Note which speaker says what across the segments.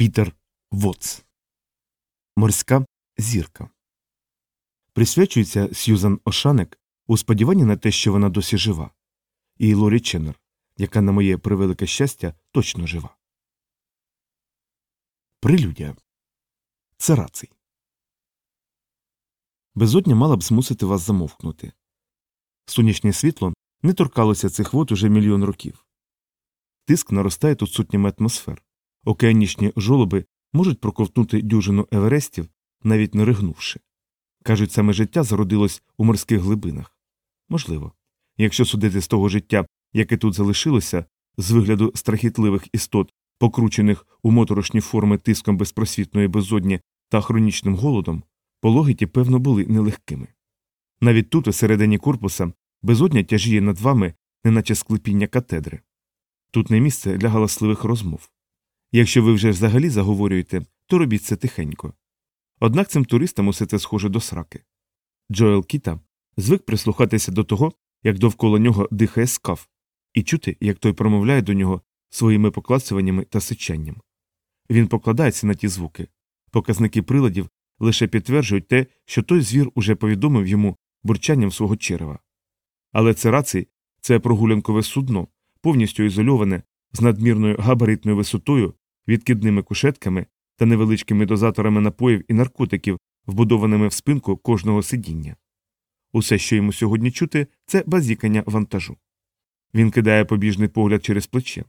Speaker 1: Пітер Вотс. Морська зірка. Присвячується Сьюзан Ошаник у сподіванні на те, що вона досі жива, і Лорі Ченнер, яка на моє превелике щастя точно жива. Прелюдія. Цараций. Безодня мала б змусити вас замовкнути. Сонячне світло не торкалося цих вод уже мільйон років. Тиск наростає тут сотнями атмосфер. Океанічні жолоби можуть проковтнути дюжину еверестів, навіть не ригнувши. Кажуть, саме життя зародилось у морських глибинах. Можливо, якщо судити з того життя, яке тут залишилося, з вигляду страхітливих істот, покручених у моторошні форми тиском безпросвітної безодні та хронічним голодом, пологи ті, певно, були нелегкими. Навіть тут, усередині корпуса, безодня тяжіє над вами, неначе склепіння катедри. Тут не місце для галасливих розмов. Якщо ви вже взагалі заговорюєте, то робіть це тихенько. Однак цим туристам усе це схоже до сраки. Джоел Кіта звик прислухатися до того, як довкола нього дихає скаф, і чути, як той промовляє до нього своїми поклацуваннями та сичанням. Він покладається на ті звуки. Показники приладів лише підтверджують те, що той звір уже повідомив йому бурчанням свого черева. Але це рацій це прогулянкове судно, повністю ізольоване, з надмірною габаритною висотою, відкидними кушетками та невеличкими дозаторами напоїв і наркотиків, вбудованими в спинку кожного сидіння. Усе, що йому сьогодні чути, це базікання вантажу. Він кидає побіжний погляд через плече.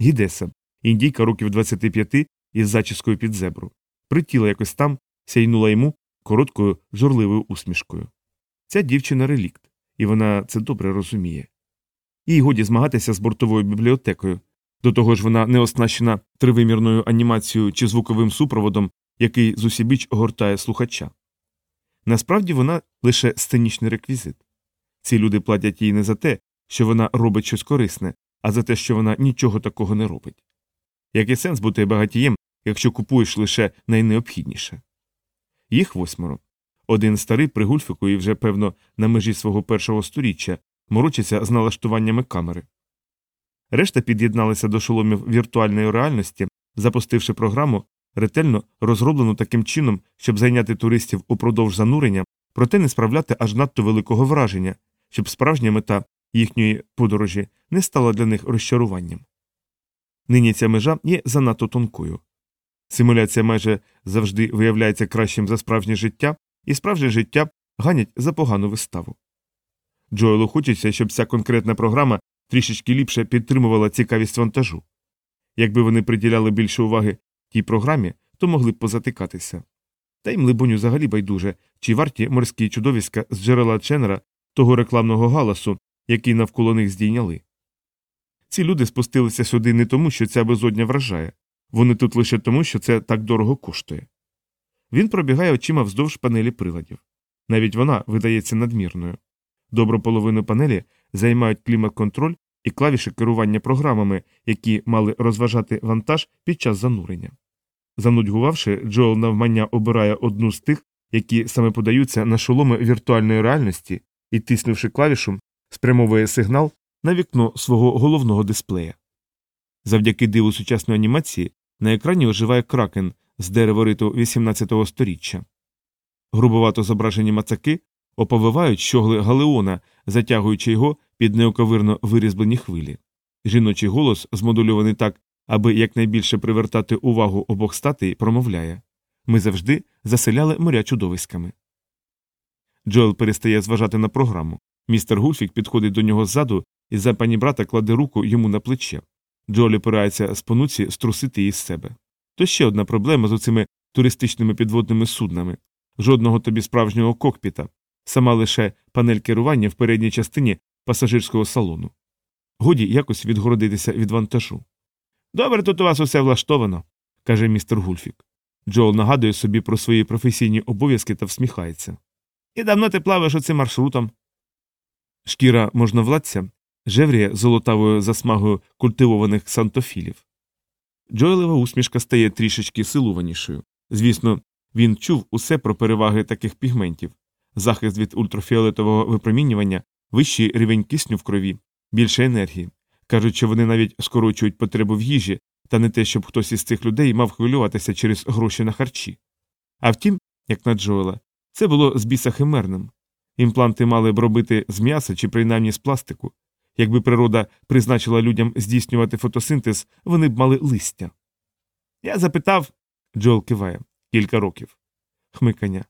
Speaker 1: Гідеса, індійка років 25 із зачіскою під зебру, притіла якось там, сяйнула йому короткою журливою усмішкою. Ця дівчина релікт, і вона це добре розуміє. Їй годі змагатися з бортовою бібліотекою, до того ж вона не оснащена тривимірною анімацією чи звуковим супроводом, який зусібіч огортає слухача. Насправді вона лише сценічний реквізит. Ці люди платять їй не за те, що вона робить щось корисне, а за те, що вона нічого такого не робить. Який сенс бути багатієм, якщо купуєш лише найнеобхідніше? Їх восьмеро. Один старий при вже, певно, на межі свого першого сторіччя морочиться з налаштуваннями камери. Решта під'єдналися до шоломів віртуальної реальності, запустивши програму, ретельно розроблену таким чином, щоб зайняти туристів упродовж занурення, проте не справляти аж надто великого враження, щоб справжня мета їхньої подорожі не стала для них розчаруванням. Нині ця межа є занадто тонкою. Симуляція майже завжди виявляється кращим за справжнє життя, і справжнє життя ганять за погану виставу. Джоелу хочеться, щоб ця конкретна програма трішечки ліпше підтримувала цікавість вантажу. Якби вони приділяли більше уваги тій програмі, то могли б позатикатися. Та й либоню взагалі байдуже, чи варті морські чудовиська з джерела Ченнера того рекламного галасу, який навколо них здійняли. Ці люди спустилися сюди не тому, що ця безодня вражає, вони тут лише тому, що це так дорого коштує. Він пробігає очима вздовж панелі приладів. Навіть вона видається надмірною. Добру половину панелі займають клімат-контроль і клавіші керування програмами, які мали розважати вантаж під час занурення. Занудьгувавши, Джоел навмання обирає одну з тих, які саме подаються на шоломи віртуальної реальності, і, тиснувши клавішу, спрямовує сигнал на вікно свого головного дисплея. Завдяки диву сучасної анімації на екрані оживає кракен з деревориту 18-го сторіччя. Грубовато зображені мацаки оповивають щогли галеона, затягуючи його під неоковирно вирізблені хвилі. Жіночий голос, змодульований так, аби якнайбільше привертати увагу обох статей, промовляє ми завжди заселяли моря чудовиськами. Джоел перестає зважати на програму. Містер Гульфік підходить до нього ззаду і за пані брата кладе руку йому на плече. Джоел опирається з понуці струсити її з себе. То ще одна проблема з оцими туристичними підводними суднами жодного тобі справжнього кокпіта, сама лише панель керування в передній частині пасажирського салону. Годі якось відгородитися від вантажу. Добре, тут у вас усе влаштовано, каже містер Гульфік. Джоел нагадує собі про свої професійні обов'язки та всміхається. І давно ти плаваєш оцим маршрутом. Шкіра можновладця жевріє золотавою засмагою культивованих сантофілів. Джоелева усмішка стає трішечки силуванішою. Звісно, він чув усе про переваги таких пігментів захист від ультрафіолетового випромінювання, вищий рівень кисню в крові, більше енергії. Кажуть, що вони навіть скорочують потребу в їжі, та не те, щоб хтось із цих людей мав хвилюватися через гроші на харчі. А втім, як на Джоела, це було з біса химерним. Імпланти мали б робити з м'яса чи принаймні з пластику. Якби природа призначила людям здійснювати фотосинтез, вони б мали листя. Я запитав, Джоел киває, кілька років. Хмикання.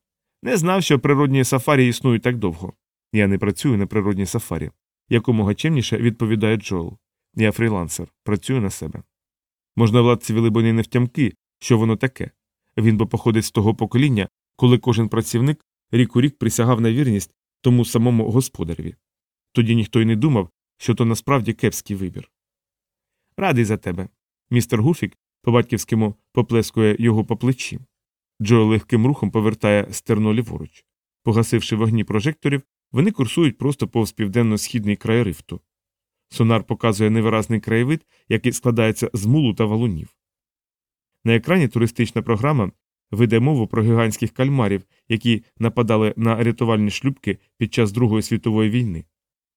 Speaker 1: Не знав, що природні сафарі існують так довго. Я не працюю на природній сафарі. Якомога чемніше відповідає Джоел. Я фрілансер, працюю на себе. Можна владці не втямки, що воно таке. Він бо походить з того покоління, коли кожен працівник рік у рік присягав на вірність тому самому господареві. Тоді ніхто й не думав, що то насправді кепський вибір. Радий за тебе. Містер Гуфік по батьківському поплескує його по плечі. Джо легким рухом повертає стерно ліворуч. Погасивши вогні прожекторів, вони курсують просто повз південно-східний край рифту. Сонар показує невиразний краєвид, який складається з мулу та валунів. На екрані туристична програма веде мову про гігантських кальмарів, які нападали на рятувальні шлюбки під час Другої світової війни,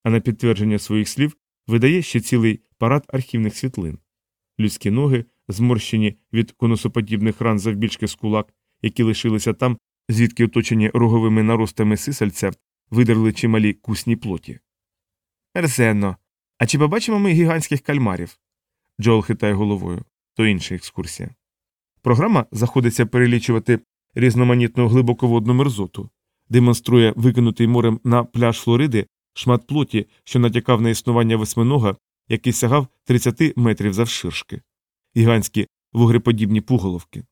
Speaker 1: а на підтвердження своїх слів видає ще цілий парад архівних світлин. Людські ноги, зморщені від конусоподібних ран завбільшки з кулак, які лишилися там, звідки оточені роговими наростами сисальця, видерли чималі кусні плоті. Мерзенно. А чи побачимо ми гігантських кальмарів? Джоел хитає головою. То інша екскурсія. Програма заходиться перелічувати різноманітну глибоководну мерзоту, демонструє викинутий морем на пляж Флориди шмат плоті, що натякав на існування восьминога, який сягав 30 метрів завширшки, гігантські вугреподібні пуголовки,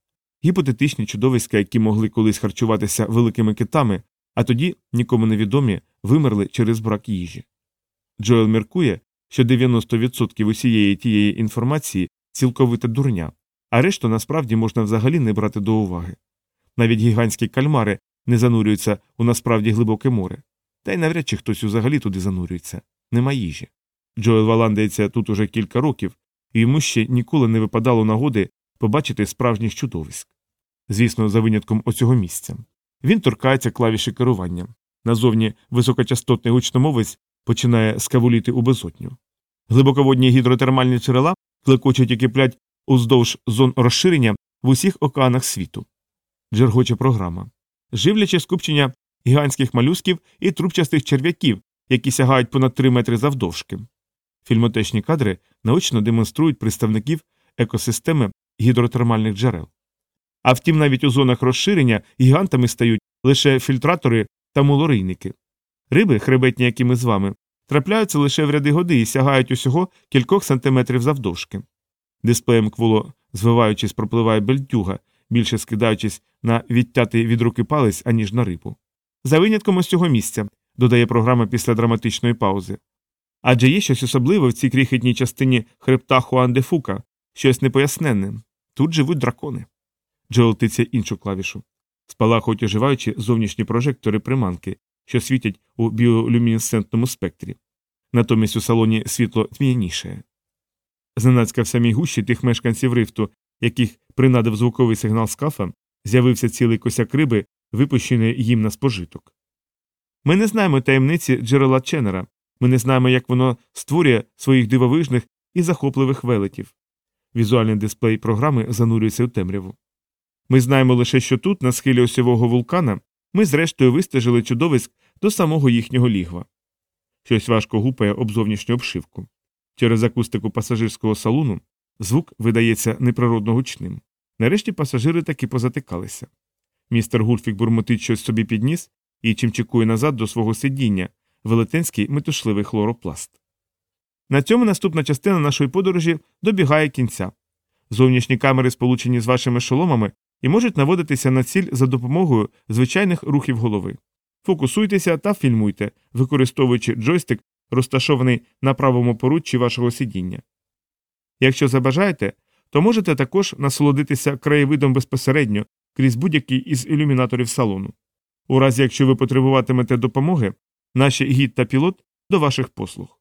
Speaker 1: гіпотетичні чудовиська, які могли колись харчуватися великими китами, а тоді, нікому невідомі, вимерли через брак їжі. Джоел міркує, що 90% усієї тієї інформації цілковита дурня, а решту насправді можна взагалі не брати до уваги. Навіть гігантські кальмари не занурюються у насправді глибоке море, та й навряд чи хтось взагалі туди занурюється нема їжі. Джоел валандається тут уже кілька років, і йому ще ніколи не випадало нагоди побачити справжніх чудовиськ. Звісно, за винятком оцього місця. Він торкається клавіші керування. Назовні високочастотний гучномовець починає скавуліти у безотню. Глибоководні гідротермальні джерела клекочуть і киплять уздовж зон розширення в усіх океанах світу. Джергоче програма. Живляче скупчення гігантських малюсків і трубчастих черв'яків, які сягають понад 3 метри завдовжки. Фільмотечні кадри наочно демонструють представників екосистеми гідротермальних джерел. А втім, навіть у зонах розширення гігантами стають лише фільтратори та мулорийники. Риби, хребетні, як і ми з вами, трапляються лише в ряди годи і сягають усього кількох сантиметрів завдовжки. Дисплеєм кволо, звиваючись, пропливає бельтюга, більше скидаючись на відтятий від руки палець, аніж на рибу. За винятком ось цього місця, додає програма після драматичної паузи. Адже є щось особливе в цій крихітній частині хребта Хуан де Фука, щось непоясненне. Тут живуть дракони. Джоел тиця іншу клавішу. Спалахують оживаючи зовнішні прожектори приманки, що світять у біолюмінесцентному спектрі. Натомість у салоні світло тьмяніше. Зненацька в самій гущі тих мешканців рифту, яких принадив звуковий сигнал скафа, з'явився цілий косяк риби, випущений їм на спожиток. Ми не знаємо таємниці джерела Ченнера, ми не знаємо, як воно створює своїх дивовижних і захопливих велетів. Візуальний дисплей програми занурюється у темряву. Ми знаємо лише, що тут, на схилі осьового вулкана, ми зрештою вистежили чудовиськ до самого їхнього лігва. Щось важко гупає об зовнішню обшивку. Через акустику пасажирського салону звук видається неприродно гучним. Нарешті пасажири таки позатикалися. Містер Гульфік бурмотить щось собі підніс і чимчикує назад до свого сидіння, велетенський метушливий хлоропласт. На цьому наступна частина нашої подорожі добігає кінця. Зовнішні камери сполучені з вашими шоломами і можуть наводитися на ціль за допомогою звичайних рухів голови. Фокусуйтеся та фільмуйте, використовуючи джойстик, розташований на правому поруччі вашого сидіння. Якщо забажаєте, то можете також насолодитися краєвидом безпосередньо крізь будь-який із ілюмінаторів салону. У разі якщо ви потребуватимете допомоги, наші гід та пілот до ваших послуг.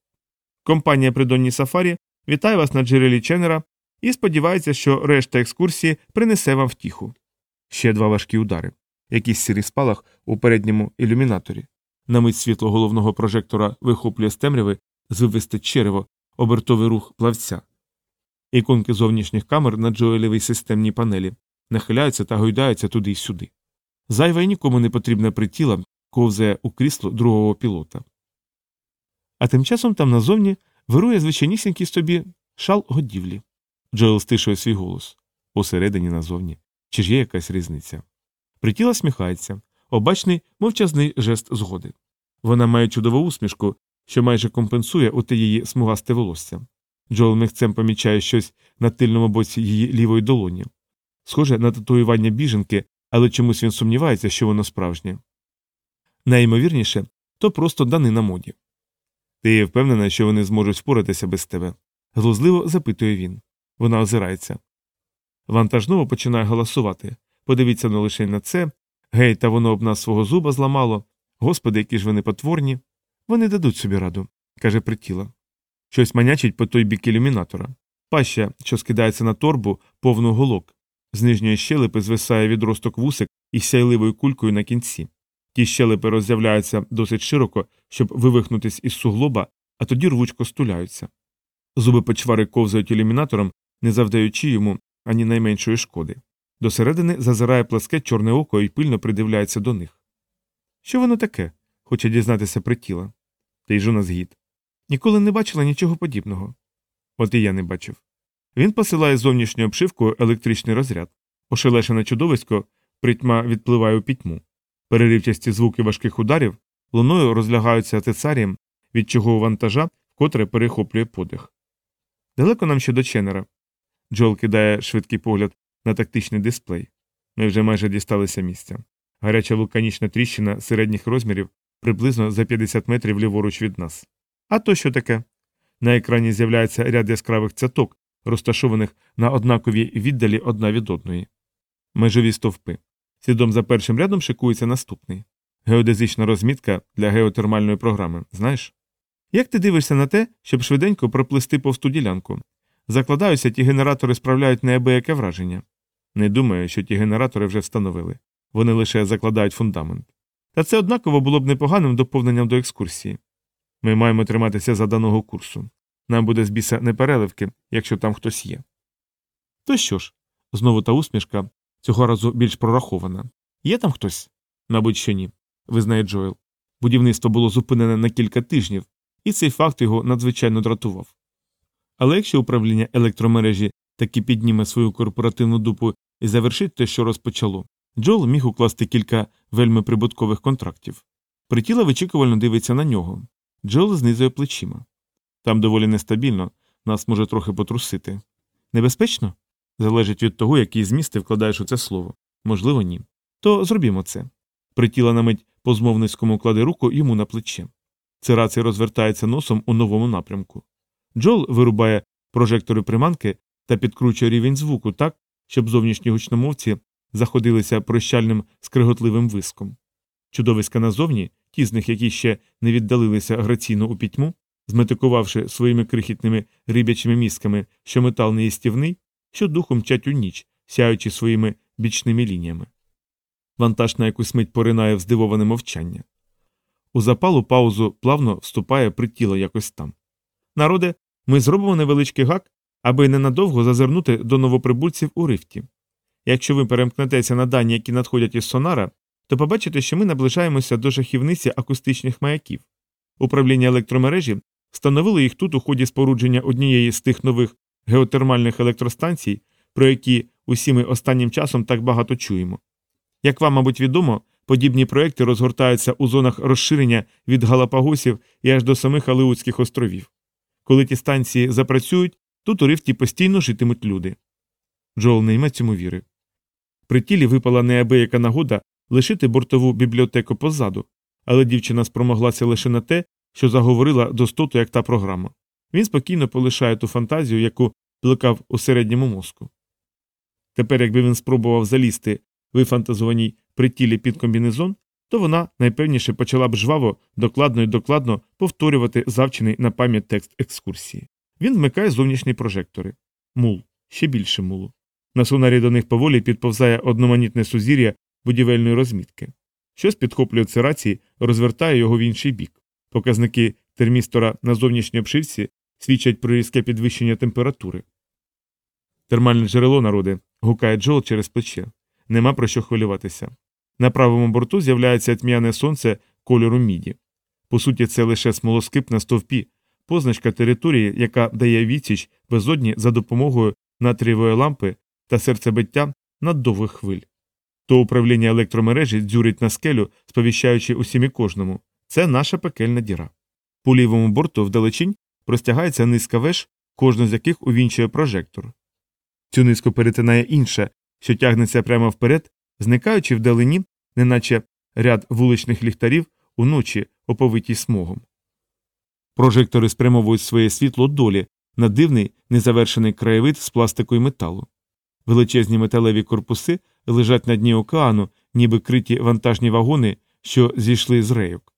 Speaker 1: Компанія Придонні Сафарі вітає вас на джерелі Ченнера і сподівається, що решта екскурсії принесе вам втіху. Ще два важкі удари. Якийсь сірий спалах у передньому ілюмінаторі. На мить світло головного прожектора вихоплює з темряви звивисте черево, обертовий рух плавця. Іконки зовнішніх камер на Джоелевій системній панелі нахиляються та гойдаються туди й сюди. Зайва і нікому не потрібне притіла ковзає у крісло другого пілота. А тим часом там назовні вирує звичайнісінький собі шал годівлі. Джоел стишує свій голос. Посередині назовні. Чи ж є якась різниця? Притіла сміхається, обачний мовчазний жест згоди. Вона має чудову усмішку, що майже компенсує оте її смугасте волосся. Джоел михцем помічає щось на тильному боці її лівої долоні. Схоже на татуювання біженки, але чомусь він сумнівається, що воно справжнє. Найімовірніше, то просто дани на моді. Ти впевнена, що вони зможуть впоратися без тебе? глузливо запитує він. Вона озирається. Вантажново починає голосувати. Подивіться ну лише на це. Гей, та воно об нас свого зуба зламало. Господи, які ж вони потворні. Вони дадуть собі раду, каже притіла. Щось манячить по той бік ілюмінатора. Паща, що скидається на торбу, повну голок. З нижньої щелепи звисає відросток вусик із сяйливою кулькою на кінці. Ті щелепи роззявляються досить широко, щоб вивихнутись із суглоба, а тоді рвучко стуляються. Зуби почвари ковзають ілюмінатором, не завдаючи йому ані найменшої шкоди. Досередини зазирає пласке чорне око і пильно придивляється до них. Що воно таке? хоче дізнатися притіла. Та й жона згід. Ніколи не бачила нічого подібного. От і я не бачив. Він посилає зовнішню обшивку електричний розряд. Ошелешене чудовисько притьма відпливає у пітьму. Переривчасті звуки важких ударів луною розлягаються тецарієм, від чого у вантажа вкотре перехоплює подих. Далеко нам ще до Ченнера. Джол кидає швидкий погляд на тактичний дисплей. Ми вже майже дісталися місця. Гаряча вулканічна тріщина середніх розмірів приблизно за 50 метрів ліворуч від нас. А то що таке? На екрані з'являється ряд яскравих цяток, розташованих на однаковій віддалі одна від одної. Межові стовпи. Слідом за першим рядом шикується наступний. Геодезична розмітка для геотермальної програми, знаєш? Як ти дивишся на те, щоб швиденько проплисти повсту ділянку? Закладаюся, ті генератори справляють неабияке враження. Не думаю, що ті генератори вже встановили. Вони лише закладають фундамент. Та це однаково було б непоганим доповненням до екскурсії. Ми маємо триматися за даного курсу. Нам буде з біса непереливки, якщо там хтось є. То що ж, знову та усмішка, цього разу більш прорахована. Є там хтось? Мабуть, що ні, визнає Джоел. Будівництво було зупинене на кілька тижнів, і цей факт його надзвичайно дратував. Але якщо управління електромережі таки підніме свою корпоративну дупу і завершить те, що розпочало, Джоел міг укласти кілька вельми прибуткових контрактів. Притіла вичікувально дивиться на нього. Джоел знизує плечима. Там доволі нестабільно, нас може трохи потрусити. Небезпечно? Залежить від того, який зміст ти вкладаєш у це слово. Можливо, ні. То зробімо це. Притіла на мить по змовницькому кладе руку йому на плече. Цирацій розвертається носом у новому напрямку. Джол вирубає прожектори приманки та підкручує рівень звуку так, щоб зовнішні гучномовці заходилися прощальним скриготливим виском. Чудовиська назовні, ті з них, які ще не віддалилися граційно у пітьму, зметикувавши своїми крихітними рибячими мізками, що метал неїстівний, що духом мчать у ніч, сяючи своїми бічними лініями. Вантаж на якусь мить поринає в здивоване мовчання. У запалу паузу плавно вступає притіло якось там. Народе, ми зробимо невеличкий гак, аби ненадовго зазирнути до новоприбульців у рифті. Якщо ви перемкнетеся на дані, які надходять із сонара, то побачите, що ми наближаємося до жахівниці акустичних маяків. Управління електромережі встановило їх тут у ході спорудження однієї з тих нових геотермальних електростанцій, про які усі ми останнім часом так багато чуємо. Як вам, мабуть, відомо, подібні проекти розгортаються у зонах розширення від Галапагосів і аж до самих Алеутських островів. Коли ті станції запрацюють, тут у рифті постійно житимуть люди. Джоел не йме цьому віри. При тілі випала неабияка нагода лишити бортову бібліотеку позаду, але дівчина спромоглася лише на те, що заговорила достоту, як та програма. Він спокійно полишає ту фантазію, яку плекав у середньому мозку. Тепер, якби він спробував залізти вифантазованій притілі під комбінезон, то вона найпевніше почала б жваво, докладно і докладно повторювати завчений на пам'ять текст екскурсії. Він вмикає зовнішні прожектори. Мул, ще більше мулу. На сонарі до них поволі підповзає одноманітне сузір'я будівельної розмітки. Щось підхоплює цирації, розвертає його в інший бік. Показники термістора на зовнішній обшивці свідчать про різке підвищення температури. Термальне джерело народи, гукає Джол через плече. Нема про що хвилюватися. На правому борту з'являється тьмяне сонце кольору міді. По суті, це лише смолоскип на стовпі, позначка території, яка дає відсіч безодні за допомогою натрієвої лампи та серцебиття наддовгих хвиль. То управління електромережі дзюрить на скелю, сповіщаючи усім і кожному. Це наша пекельна діра. По лівому борту вдалечінь простягається низка веж, кожну з яких увінчує прожектор. Цю низку перетинає інша, що тягнеться прямо вперед, зникаючи вдалині, неначе ряд вуличних ліхтарів уночі, оповитій смогом. Прожектори спрямовують своє світло долі на дивний незавершений краєвид з пластику і металу. Величезні металеві корпуси лежать на дні океану, ніби криті вантажні вагони, що зійшли з рейок.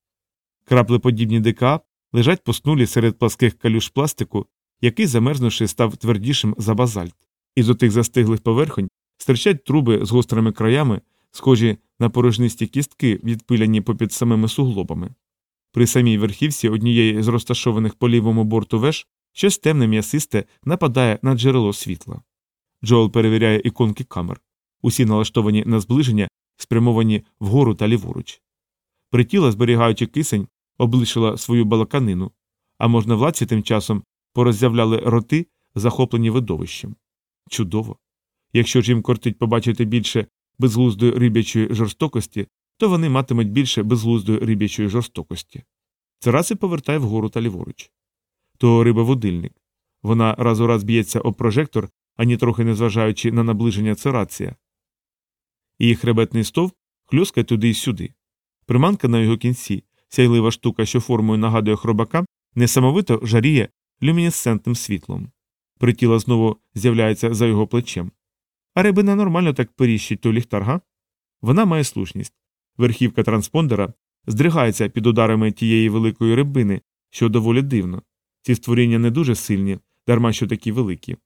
Speaker 1: Краплеподібні ДКА лежать поснулі серед пласких калюш пластику, який, замерзнувши, став твердішим за базальт. Із отих застиглих поверхонь стирчать труби з гострими краями, схожі на порожнисті кістки, відпиляні попід самими суглобами. При самій верхівці однієї з розташованих по лівому борту веж щось темне м'ясисте нападає на джерело світла. Джоел перевіряє іконки камер. Усі налаштовані на зближення, спрямовані вгору та ліворуч. Притіла, зберігаючи кисень, облишила свою балаканину, а можновладці тим часом пороззявляли роти, захоплені видовищем. Чудово. Якщо ж їм кортить побачити більше безглуздої рибячої жорстокості, то вони матимуть більше безглуздої рибячої жорстокості. Цераси повертає вгору та ліворуч. То риба водильник. Вона раз у раз б'ється об прожектор, ані трохи не зважаючи на наближення церація. Її хребетний стов хлюскає туди й сюди. Приманка на його кінці, сяйлива штука, що формою нагадує хробака, несамовито жаріє люмінесцентним світлом. Притіла знову з'являється за його плечем. А рибина нормально так періщить той ліхтар, га? Вона має слушність. Верхівка транспондера здригається під ударами тієї великої рибини, що доволі дивно. Ці створіння не дуже сильні, дарма що такі великі.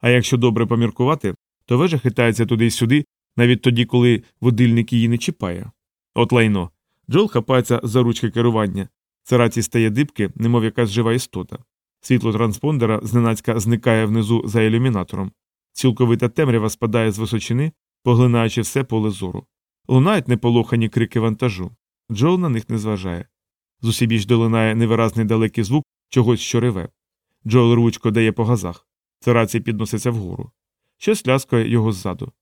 Speaker 1: А якщо добре поміркувати, то вежа хитається туди й сюди, навіть тоді, коли водильник її не чіпає. От лайно. Джол хапається за ручки керування. Цераці стає дибки, немов якась жива істота. Світло транспондера зненацька зникає внизу за ілюмінатором. Цілковита темрява спадає з височини, поглинаючи все поле зору. Лунають неполохані крики вантажу. Джол на них не зважає. Зусібіч долинає невиразний далекий звук чогось, що реве. Джол рвучко дає по газах. Церацій підноситься вгору. Щось ляскає його ззаду.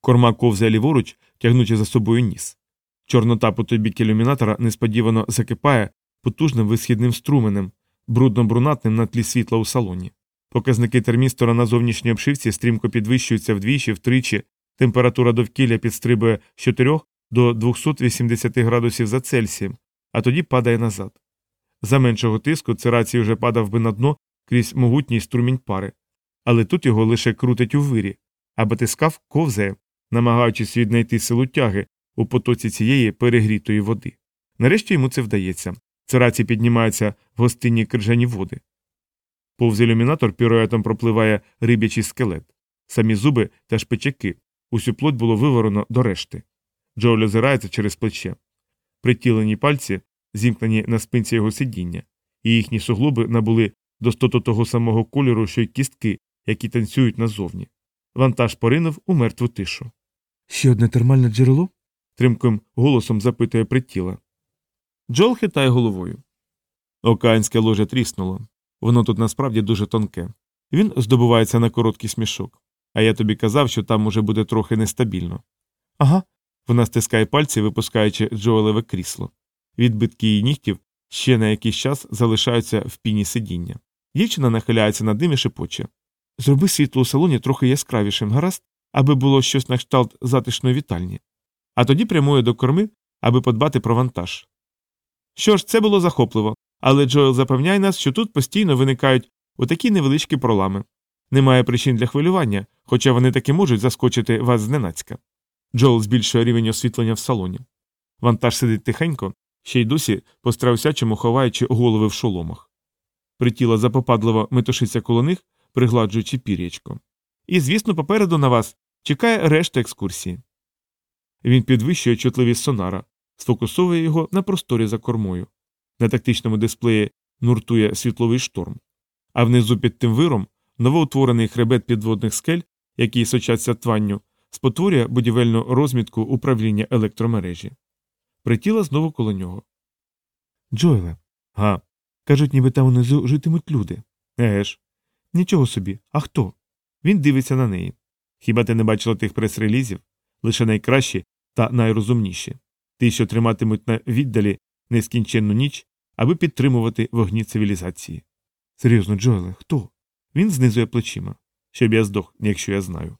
Speaker 1: Корма ковзає ліворуч, тягнучи за собою ніс. Чорнота по той бік ілюмінатора несподівано закипає потужним висхідним струменем, брудно-брунатним на тлі світла у салоні. Показники термістора на зовнішній обшивці стрімко підвищуються вдвічі, втричі, температура довкілля підстрибує з 4 до 280 градусів за Цельсієм, а тоді падає назад. За меншого тиску церацій вже падав би на дно крізь могутній струмінь пари, але тут його лише крутить у вирі, а батискав ковзає, намагаючись віднайти силу тяги у потоці цієї перегрітої води. Нарешті йому це вдається. Церацій піднімається в гостинні крижані води. Повз ілюмінатор піруетом пропливає риб'ячий скелет, самі зуби та шпичаки, усю плоть було виворено до решти. Джоуль озирається через плече. Притілені пальці, зімкнені на спинці його сидіння, і їхні суглоби набули достоту того самого кольору, що й кістки, які танцюють назовні. Вантаж поринув у мертву тишу. Ще одне термальне джерело? Тримким голосом запитує притіла. Джол хитає головою. Океанське ложе тріснуло. Воно тут насправді дуже тонке. Він здобувається на короткий смішок. А я тобі казав, що там уже буде трохи нестабільно. Ага. Вона стискає пальці, випускаючи Джоелеве крісло. Відбитки її нігтів ще на якийсь час залишаються в піні сидіння. Дівчина нахиляється над ним і шепоче. Зроби світло у салоні трохи яскравішим, гаразд, аби було щось на кшталт затишної вітальні. А тоді прямує до корми, аби подбати про вантаж. Що ж, це було захопливо, але Джоел запевняє нас, що тут постійно виникають отакі невеличкі пролами. Немає причин для хвилювання, хоча вони таки можуть заскочити вас зненацька. Джоел збільшує рівень освітлення в салоні. Вантаж сидить тихенько, ще й досі по страусячому ховаючи голови в шоломах. Притіла запопадливо метушиться коло них, пригладжуючи пір'ячко. І, звісно, попереду на вас чекає решта екскурсії. Він підвищує чутливість сонара, сфокусовує його на просторі за кормою. На тактичному дисплеї нуртує світловий шторм, а внизу під тим виром Новоутворений хребет підводних скель, які сочаться тванню, спотворює будівельну розмітку управління електромережі. Притіла знову коло нього. Джоеле. Га. Кажуть, ніби там унизу житимуть люди. Еге ж. Нічого собі. А хто? Він дивиться на неї. Хіба ти не бачила тих прес-релізів? Лише найкращі та найрозумніші. Ті, що триматимуть на віддалі нескінченну ніч, аби підтримувати вогні цивілізації. Серйозно, Джоеле, хто? Він знизує плечима. Щоб я здох, якщо я знаю.